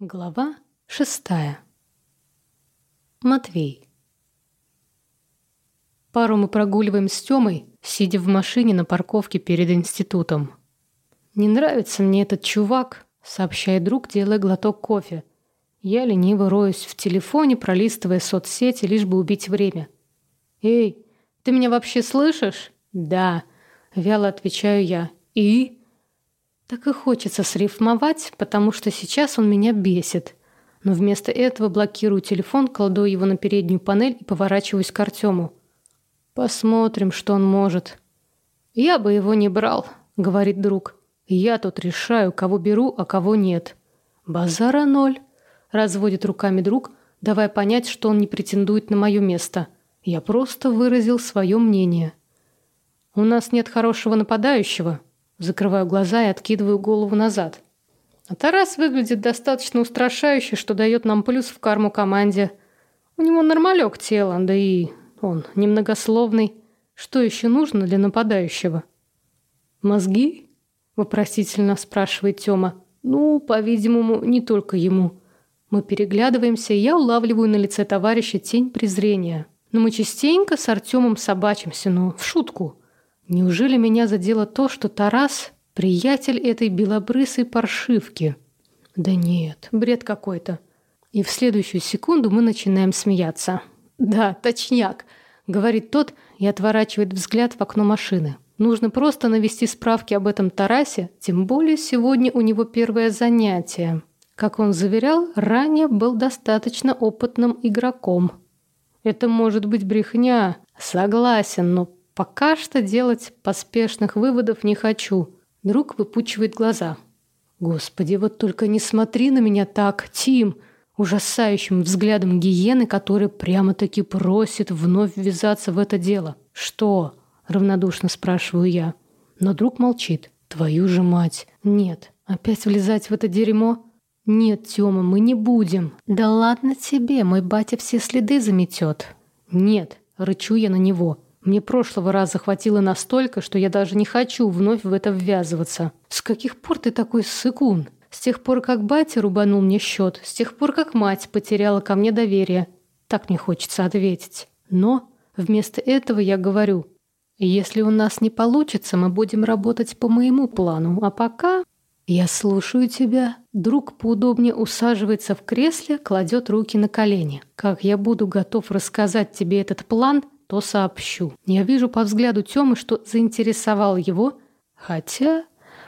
Глава шестая. Матвей. Пару мы прогуливаем с Тёмой, сидя в машине на парковке перед институтом. «Не нравится мне этот чувак», — сообщает друг, делая глоток кофе. Я лениво роюсь в телефоне, пролистывая соцсети, лишь бы убить время. «Эй, ты меня вообще слышишь?» «Да», — вяло отвечаю я. «И?» Так и хочется срифмовать, потому что сейчас он меня бесит. Но вместо этого блокирую телефон, кладу его на переднюю панель и поворачиваюсь к Артему. Посмотрим, что он может. Я бы его не брал, говорит друг. Я тут решаю, кого беру, а кого нет. Базара ноль, разводит руками друг, давая понять, что он не претендует на мое место. Я просто выразил свое мнение. У нас нет хорошего нападающего, Закрываю глаза и откидываю голову назад. А Тарас выглядит достаточно устрашающе, что дает нам плюс в карму команде. У него нормалек тело, да и он немногословный. Что еще нужно для нападающего? «Мозги?» — вопросительно спрашивает Тёма. «Ну, по-видимому, не только ему». Мы переглядываемся, и я улавливаю на лице товарища тень презрения. Но мы частенько с Артемом собачимся, но в шутку. Неужели меня задело то, что Тарас — приятель этой белобрысой паршивки? Да нет, бред какой-то. И в следующую секунду мы начинаем смеяться. «Да, точняк», — говорит тот и отворачивает взгляд в окно машины. Нужно просто навести справки об этом Тарасе, тем более сегодня у него первое занятие. Как он заверял, ранее был достаточно опытным игроком. Это может быть брехня, согласен, но Пока что делать поспешных выводов не хочу. Друг выпучивает глаза. Господи, вот только не смотри на меня так, Тим, ужасающим взглядом гиены, который прямо-таки просит вновь ввязаться в это дело. Что? равнодушно спрашиваю я. Но друг молчит. Твою же мать. Нет, опять влезать в это дерьмо? Нет, Тёма, мы не будем. Да ладно тебе, мой батя все следы заметет. Нет, рычу я на него. Мне прошлого раза хватило настолько, что я даже не хочу вновь в это ввязываться. С каких пор ты такой сыкун? С тех пор, как батя рубанул мне счет, с тех пор, как мать потеряла ко мне доверие. Так мне хочется ответить. Но вместо этого я говорю, если у нас не получится, мы будем работать по моему плану, а пока... Я слушаю тебя. Друг поудобнее усаживается в кресле, кладет руки на колени. Как я буду готов рассказать тебе этот план, то сообщу. Я вижу по взгляду Тёмы, что заинтересовал его, хотя,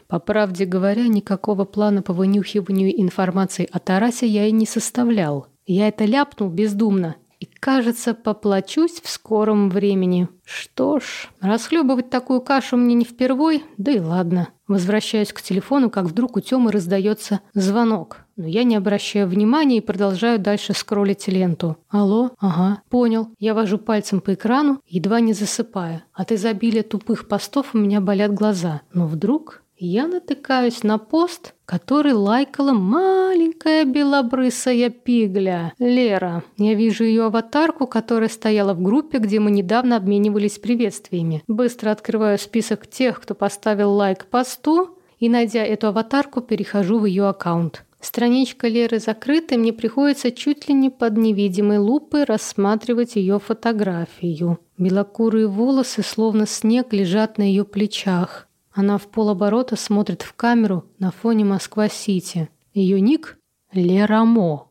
по правде говоря, никакого плана по вынюхиванию информации о Тарасе я и не составлял. Я это ляпнул бездумно и, кажется, поплачусь в скором времени. Что ж, расхлебывать такую кашу мне не впервой, да и ладно. Возвращаюсь к телефону, как вдруг у Тёмы раздается звонок. Но я не обращаю внимания и продолжаю дальше скроллить ленту. Алло? Ага, понял. Я вожу пальцем по экрану, едва не засыпая. От изобилия тупых постов у меня болят глаза. Но вдруг я натыкаюсь на пост, который лайкала маленькая белобрысая пигля. Лера. Я вижу ее аватарку, которая стояла в группе, где мы недавно обменивались приветствиями. Быстро открываю список тех, кто поставил лайк посту, и, найдя эту аватарку, перехожу в ее аккаунт. Страничка Леры закрыта, и мне приходится чуть ли не под невидимой лупой рассматривать ее фотографию. Белокурые волосы, словно снег, лежат на ее плечах. Она в полоборота смотрит в камеру на фоне Москва-Сити. Ее ник — Лера Мо.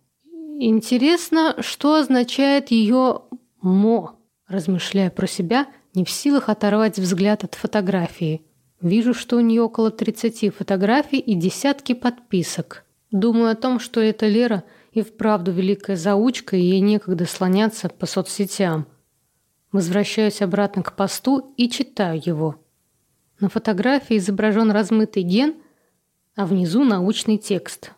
Интересно, что означает ее «мо», размышляя про себя, не в силах оторвать взгляд от фотографии. Вижу, что у нее около 30 фотографий и десятки подписок. Думаю о том, что эта Лера и вправду великая заучка, и ей некогда слоняться по соцсетям. Возвращаюсь обратно к посту и читаю его. На фотографии изображен размытый ген, а внизу научный текст.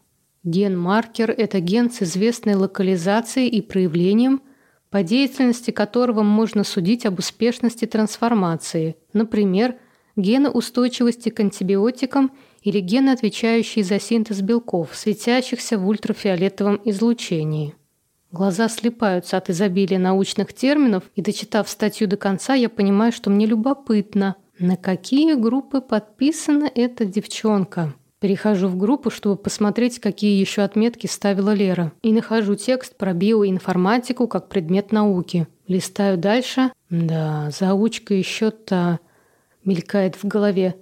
Ген-маркер – это ген с известной локализацией и проявлением, по деятельности которого можно судить об успешности трансформации, например, гены устойчивости к антибиотикам или гены, отвечающие за синтез белков, светящихся в ультрафиолетовом излучении. Глаза слепаются от изобилия научных терминов, и, дочитав статью до конца, я понимаю, что мне любопытно, на какие группы подписана эта девчонка? Перехожу в группу, чтобы посмотреть, какие еще отметки ставила Лера. И нахожу текст про биоинформатику как предмет науки. Листаю дальше. Да, заучка еще-то мелькает в голове.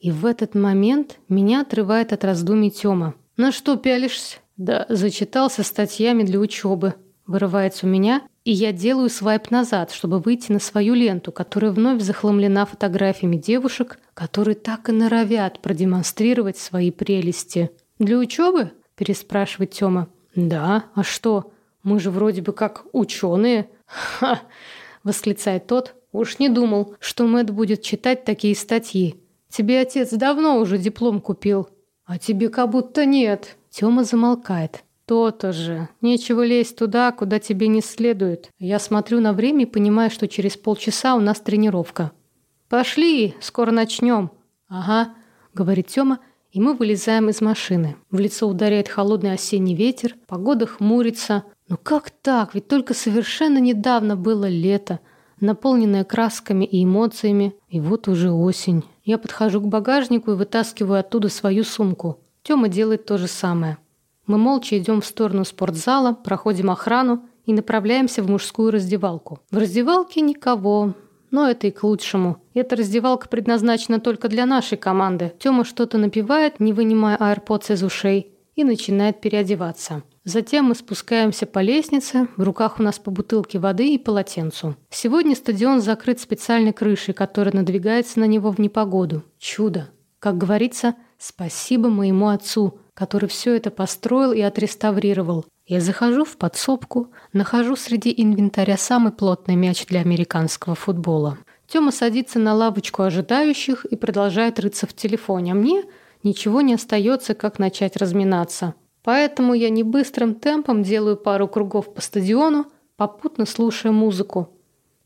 И в этот момент меня отрывает от раздумий Тёма. «На что пялишься?» «Да, зачитался статьями для учебы». Вырывается у меня, и я делаю свайп назад, чтобы выйти на свою ленту, которая вновь захламлена фотографиями девушек, которые так и норовят продемонстрировать свои прелести. «Для учебы?» – переспрашивает Тёма. «Да, а что? Мы же вроде бы как ученые». «Ха!» – восклицает тот. «Уж не думал, что Мэтт будет читать такие статьи. Тебе отец давно уже диплом купил, а тебе как будто нет». Тёма замолкает. То-то же. Нечего лезть туда, куда тебе не следует. Я смотрю на время и понимаю, что через полчаса у нас тренировка. Пошли, скоро начнем. Ага, говорит Тёма, и мы вылезаем из машины. В лицо ударяет холодный осенний ветер, погода хмурится. Ну как так? Ведь только совершенно недавно было лето, наполненное красками и эмоциями, и вот уже осень. Я подхожу к багажнику и вытаскиваю оттуда свою сумку. Тёма делает то же самое. Мы молча идем в сторону спортзала, проходим охрану и направляемся в мужскую раздевалку. В раздевалке никого, но это и к лучшему. Эта раздевалка предназначена только для нашей команды. Тёма что-то напевает, не вынимая AirPods из ушей, и начинает переодеваться. Затем мы спускаемся по лестнице, в руках у нас по бутылке воды и полотенцу. Сегодня стадион закрыт специальной крышей, которая надвигается на него в непогоду. Чудо. Как говорится, спасибо моему отцу – который все это построил и отреставрировал. Я захожу в подсобку, нахожу среди инвентаря самый плотный мяч для американского футбола. Тёма садится на лавочку ожидающих и продолжает рыться в телефоне, а мне ничего не остается, как начать разминаться. Поэтому я не быстрым темпом делаю пару кругов по стадиону, попутно слушая музыку.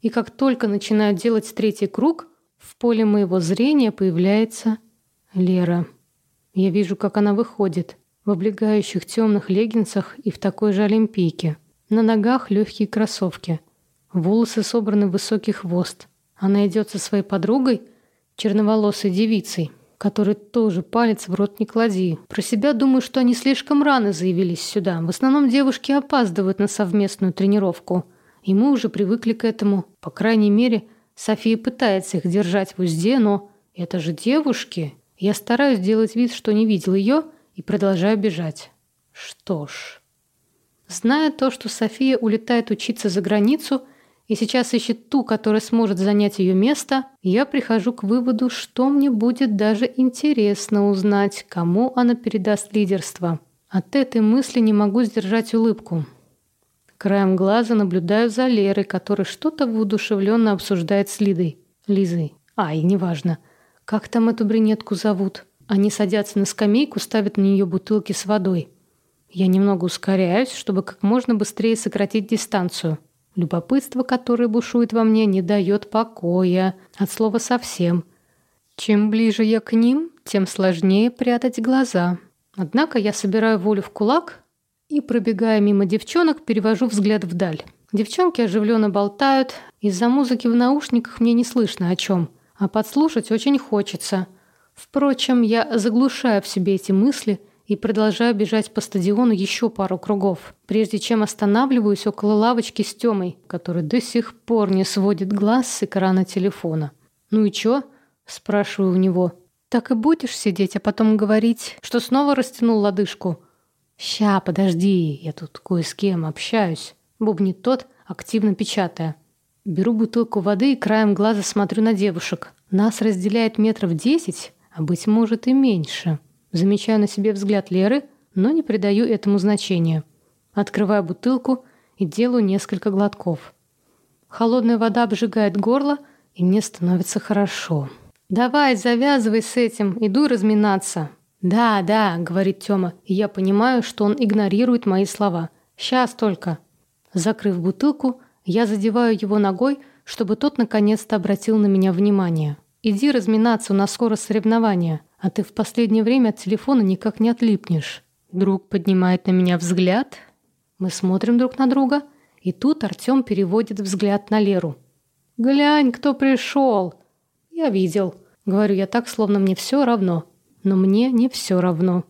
И как только начинаю делать третий круг, в поле моего зрения появляется Лера. Я вижу, как она выходит, в облегающих темных леггинсах и в такой же олимпийке. На ногах легкие кроссовки. Волосы собраны в высокий хвост. Она идет со своей подругой, черноволосой девицей, которой тоже палец в рот не клади. Про себя думаю, что они слишком рано заявились сюда. В основном девушки опаздывают на совместную тренировку. И мы уже привыкли к этому. По крайней мере, София пытается их держать в узде, но это же девушки, я стараюсь делать вид, что не видел ее, и продолжаю бежать. Что ж... Зная то, что София улетает учиться за границу и сейчас ищет ту, которая сможет занять ее место, я прихожу к выводу, что мне будет даже интересно узнать, кому она передаст лидерство. От этой мысли не могу сдержать улыбку. Краем глаза наблюдаю за Лерой, которая что-то воодушевленно обсуждает с Лидой. Лизой. Ай, неважно. Как там эту брюнетку зовут? Они садятся на скамейку, ставят на нее бутылки с водой. Я немного ускоряюсь, чтобы как можно быстрее сократить дистанцию. Любопытство, которое бушует во мне, не дает покоя. От слова совсем. Чем ближе я к ним, тем сложнее прятать глаза. Однако я собираю волю в кулак и, пробегая мимо девчонок, перевожу взгляд вдаль. Девчонки оживленно болтают. Из-за музыки в наушниках мне не слышно о чем а подслушать очень хочется. Впрочем, я заглушаю в себе эти мысли и продолжаю бежать по стадиону еще пару кругов, прежде чем останавливаюсь около лавочки с Тёмой, который до сих пор не сводит глаз с экрана телефона. «Ну и чё?» – спрашиваю у него. «Так и будешь сидеть, а потом говорить, что снова растянул лодыжку?» «Ща, подожди, я тут кое с кем общаюсь», – бубнит тот, активно печатая. Беру бутылку воды и краем глаза смотрю на девушек. Нас разделяет метров десять, а быть может и меньше. Замечаю на себе взгляд Леры, но не придаю этому значения. Открываю бутылку и делаю несколько глотков. Холодная вода обжигает горло, и мне становится хорошо. «Давай, завязывай с этим, иду разминаться». «Да, да», — говорит Тёма, и я понимаю, что он игнорирует мои слова. «Сейчас только». Закрыв бутылку, я задеваю его ногой, чтобы тот наконец-то обратил на меня внимание. «Иди разминаться, у нас скоро соревнования, а ты в последнее время от телефона никак не отлипнешь». Друг поднимает на меня взгляд. Мы смотрим друг на друга, и тут Артём переводит взгляд на Леру. «Глянь, кто пришел!» «Я видел», — говорю я так, словно мне все равно. но мне не все равно.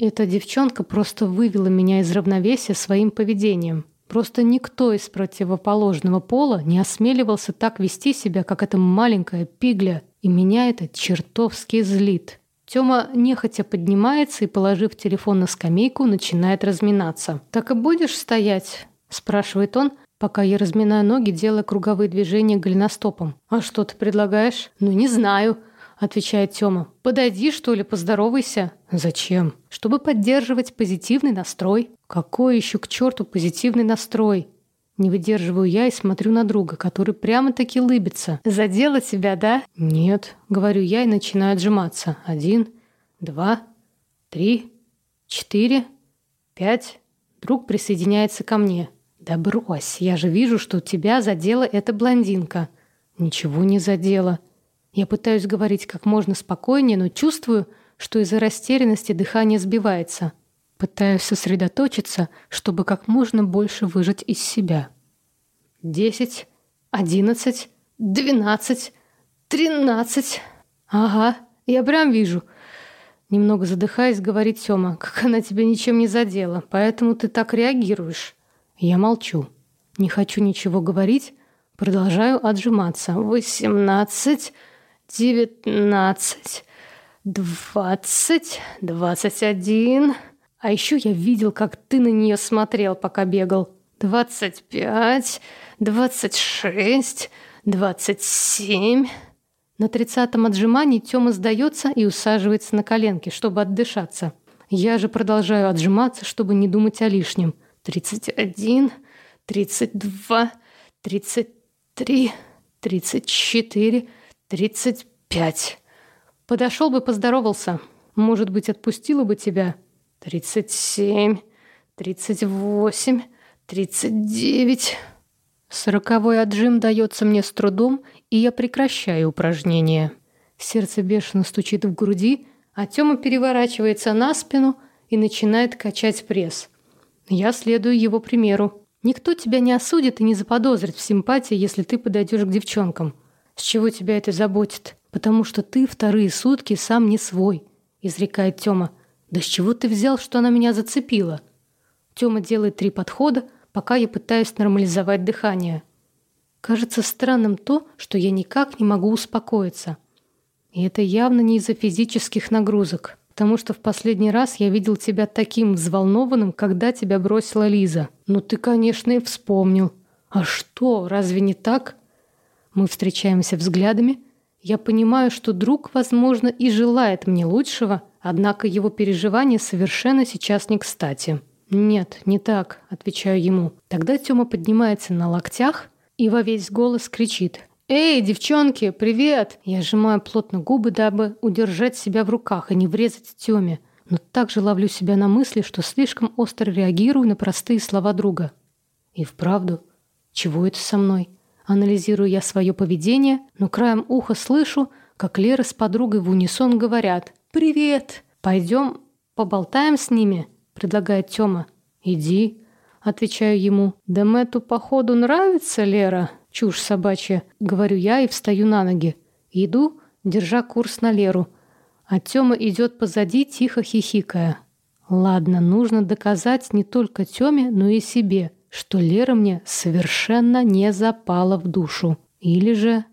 Эта девчонка просто вывела меня из равновесия своим поведением. Просто никто из противоположного пола не осмеливался так вести себя, как эта маленькая пигля, и меня это чертовски злит. Тёма нехотя поднимается и, положив телефон на скамейку, начинает разминаться. «Так и будешь стоять?» – спрашивает он, пока я разминаю ноги, делая круговые движения голеностопом. «А что ты предлагаешь?» «Ну, не знаю», – отвечает Тёма. «Подойди, что ли, поздоровайся». «Зачем?» «Чтобы поддерживать позитивный настрой». «Какой еще к черту позитивный настрой?» Не выдерживаю я и смотрю на друга, который прямо-таки лыбится. «Задела тебя, да?» «Нет», — говорю я и начинаю отжиматься. «Один, два, три, четыре, пять». Друг присоединяется ко мне. «Да брось, я же вижу, что тебя задела эта блондинка». «Ничего не задела». Я пытаюсь говорить как можно спокойнее, но чувствую, что из-за растерянности дыхание сбивается. Пытаюсь сосредоточиться, чтобы как можно больше выжать из себя. Десять, одиннадцать, двенадцать, тринадцать. Ага, я прям вижу. Немного задыхаясь, говорит Сёма, как она тебя ничем не задела, поэтому ты так реагируешь. Я молчу. Не хочу ничего говорить, продолжаю отжиматься. Восемнадцать, девятнадцать, двадцать, двадцать один. А еще я видел, как ты на нее смотрел, пока бегал. Двадцать пять, двадцать шесть, двадцать семь. На тридцатом отжимании Тёма сдается и усаживается на коленки, чтобы отдышаться. Я же продолжаю отжиматься, чтобы не думать о лишнем – тридцать один, тридцать два, тридцать три, тридцать четыре, тридцать пять. Подошел бы, поздоровался. Может быть, отпустила бы тебя. Тридцать семь, тридцать восемь, тридцать девять. Сороковой отжим дается мне с трудом, и я прекращаю упражнение. Сердце бешено стучит в груди, а Тёма переворачивается на спину и начинает качать пресс. Я следую его примеру. Никто тебя не осудит и не заподозрит в симпатии, если ты подойдешь к девчонкам. С чего тебя это заботит? Потому что ты вторые сутки сам не свой, изрекает Тёма. Да с чего ты взял, что она меня зацепила? Тёма делает три подхода, пока я пытаюсь нормализовать дыхание. Кажется странным то, что я никак не могу успокоиться. И это явно не из-за физических нагрузок потому что в последний раз я видел тебя таким взволнованным, когда тебя бросила Лиза. Ну ты, конечно, и вспомнил. А что, разве не так? Мы встречаемся взглядами. Я понимаю, что друг, возможно, и желает мне лучшего, однако его переживания совершенно сейчас не кстати. «Нет, не так», — отвечаю ему. Тогда Тёма поднимается на локтях и во весь голос кричит. «Эй, девчонки, привет!» Я сжимаю плотно губы, дабы удержать себя в руках и не врезать Тёме, но также ловлю себя на мысли, что слишком остро реагирую на простые слова друга. И вправду, чего это со мной? Анализирую я свое поведение, но краем уха слышу, как Лера с подругой в унисон говорят «Привет! Пойдем поболтаем с ними?» — предлагает Тёма. «Иди», — отвечаю ему. «Да Мэтту, походу, нравится Лера?» Чушь собачья, говорю я и встаю на ноги. Иду, держа курс на Леру. А Тёма идет позади, тихо хихикая. Ладно, нужно доказать не только Тёме, но и себе, что Лера мне совершенно не запала в душу. Или же